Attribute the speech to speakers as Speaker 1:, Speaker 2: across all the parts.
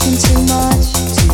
Speaker 1: too much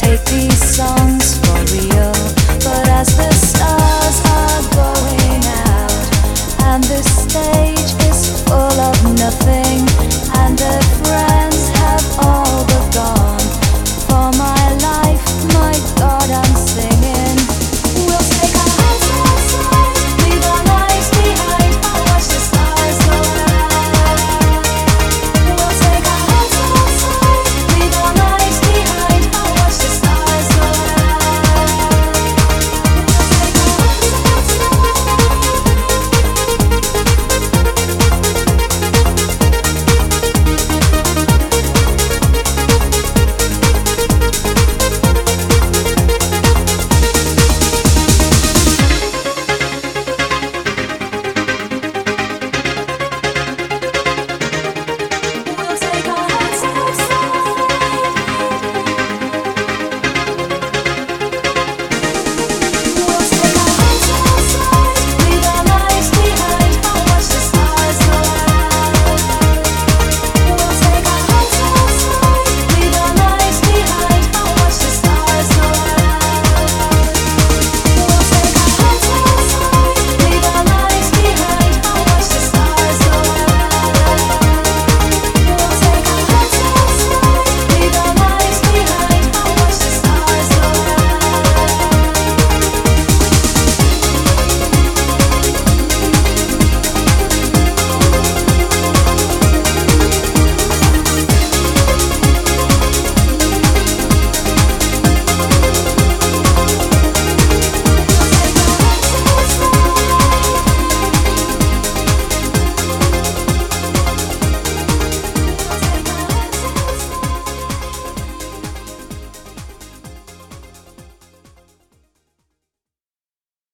Speaker 1: Take these songs for real, but as the stars.